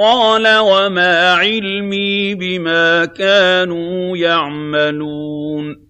قَالَ وَمَا عِلْمِي بِمَا كَانُوا يَعْمَلُونَ